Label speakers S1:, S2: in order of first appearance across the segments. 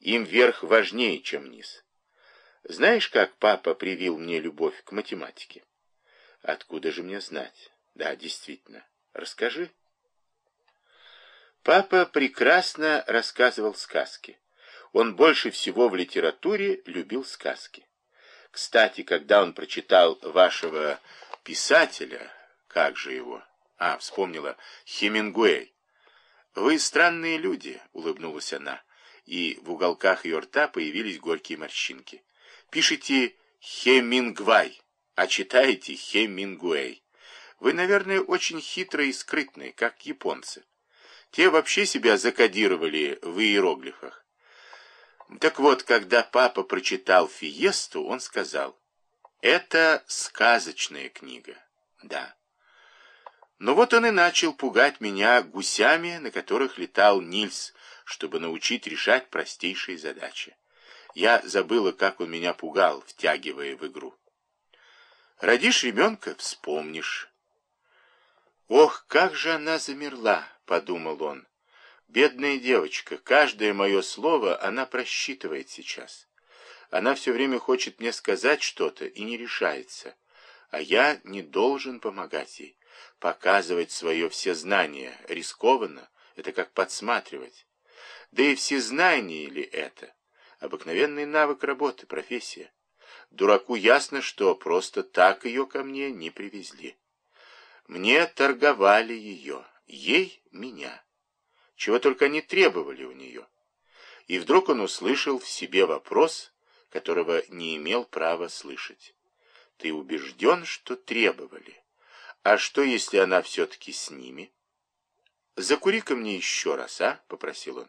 S1: Им верх важнее, чем низ. Знаешь, как папа привил мне любовь к математике? Откуда же мне знать? Да, действительно. Расскажи. Папа прекрасно рассказывал сказки. Он больше всего в литературе любил сказки. Кстати, когда он прочитал вашего писателя, как же его? А, вспомнила, Хемингуэй. Вы странные люди, улыбнулась она, и в уголках ее рта появились горькие морщинки. Пишите Хемингвай, а читаете Хемингуэй. Вы, наверное, очень хитрые и скрытные, как японцы. Те вообще себя закодировали в иероглифах. Так вот, когда папа прочитал «Фиесту», он сказал, «Это сказочная книга». Да. Но вот он и начал пугать меня гусями, на которых летал Нильс, чтобы научить решать простейшие задачи. Я забыла, как он меня пугал, втягивая в игру. Родишь ребенка — вспомнишь. Ох, как же она замерла, — подумал он. Бедная девочка, каждое мое слово она просчитывает сейчас. Она все время хочет мне сказать что-то и не решается. А я не должен помогать ей. Показывать свое всезнание рискованно, это как подсматривать. Да и всезнание ли это? Обыкновенный навык работы, профессия. Дураку ясно, что просто так ее ко мне не привезли. Мне торговали ее, ей меня чего только не требовали у нее. И вдруг он услышал в себе вопрос, которого не имел права слышать. Ты убежден, что требовали? А что, если она все-таки с ними? Закури-ка мне еще раз, а? — попросил он.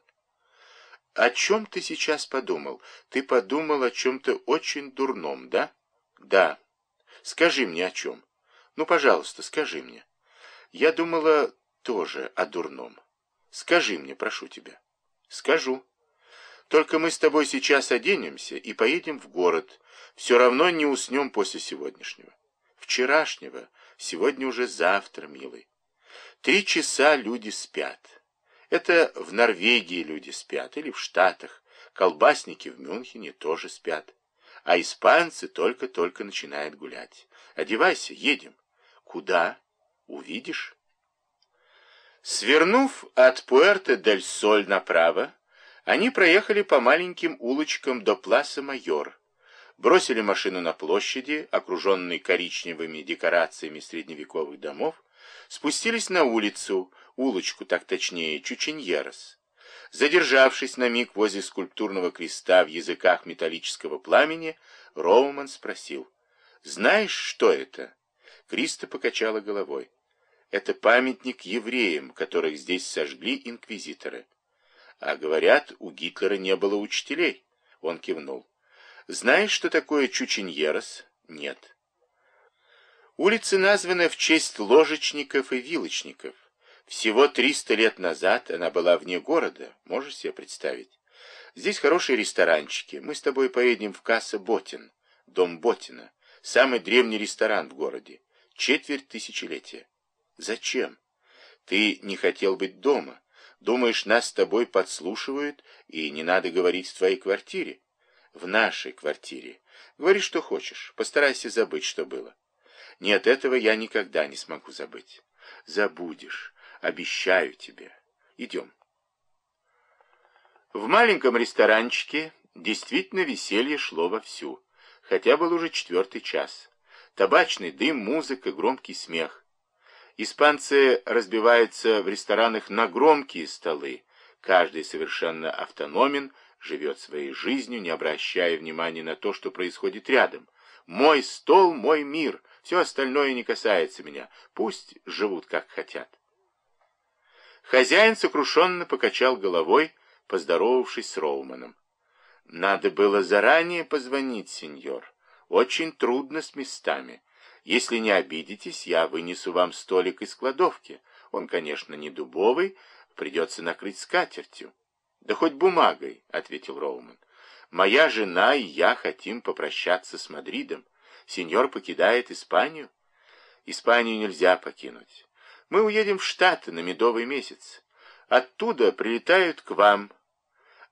S1: О чем ты сейчас подумал? Ты подумал о чем-то очень дурном, да? Да. Скажи мне о чем. Ну, пожалуйста, скажи мне. Я думала тоже о дурном. Скажи мне, прошу тебя. Скажу. Только мы с тобой сейчас оденемся и поедем в город. Все равно не уснем после сегодняшнего. Вчерашнего, сегодня уже завтра, милый. Три часа люди спят. Это в Норвегии люди спят или в Штатах. Колбасники в Мюнхене тоже спят. А испанцы только-только начинают гулять. Одевайся, едем. Куда? Увидишь. Свернув от Пуэрто-дель-Соль направо, они проехали по маленьким улочкам до Пласа Майор, бросили машину на площади, окруженной коричневыми декорациями средневековых домов, спустились на улицу, улочку, так точнее, Чученьерос. Задержавшись на миг возле скульптурного креста в языках металлического пламени, Роуман спросил, «Знаешь, что это?» Криста покачала головой. Это памятник евреям, которых здесь сожгли инквизиторы. А говорят, у Гитлера не было учителей. Он кивнул. Знаешь, что такое Чученьерос? Нет. Улица названа в честь ложечников и вилочников. Всего 300 лет назад она была вне города, можешь себе представить. Здесь хорошие ресторанчики. Мы с тобой поедем в Касса Ботин, дом Ботина, самый древний ресторан в городе, четверть тысячелетия. Зачем? Ты не хотел быть дома. Думаешь, нас с тобой подслушивают, и не надо говорить в твоей квартире? В нашей квартире. Говори, что хочешь. Постарайся забыть, что было. Нет, этого я никогда не смогу забыть. Забудешь. Обещаю тебе. Идем. В маленьком ресторанчике действительно веселье шло вовсю, хотя был уже четвертый час. Табачный дым, музыка, громкий смех. Испанцы разбиваются в ресторанах на громкие столы. Каждый совершенно автономен, живет своей жизнью, не обращая внимания на то, что происходит рядом. Мой стол, мой мир, все остальное не касается меня. Пусть живут как хотят. Хозяин сокрушенно покачал головой, поздоровавшись с Роуманом. Надо было заранее позвонить, сеньор. Очень трудно с местами. Если не обидитесь, я вынесу вам столик из кладовки. Он, конечно, не дубовый, придется накрыть скатертью. Да хоть бумагой, — ответил Роуман. Моя жена и я хотим попрощаться с Мадридом. Сеньор покидает Испанию. Испанию нельзя покинуть. Мы уедем в Штаты на медовый месяц. Оттуда прилетают к вам.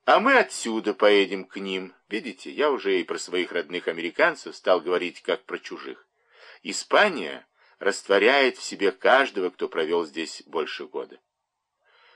S1: А мы отсюда поедем к ним. Видите, я уже и про своих родных американцев стал говорить, как про чужих. Испания растворяет в себе каждого, кто провел здесь больше года.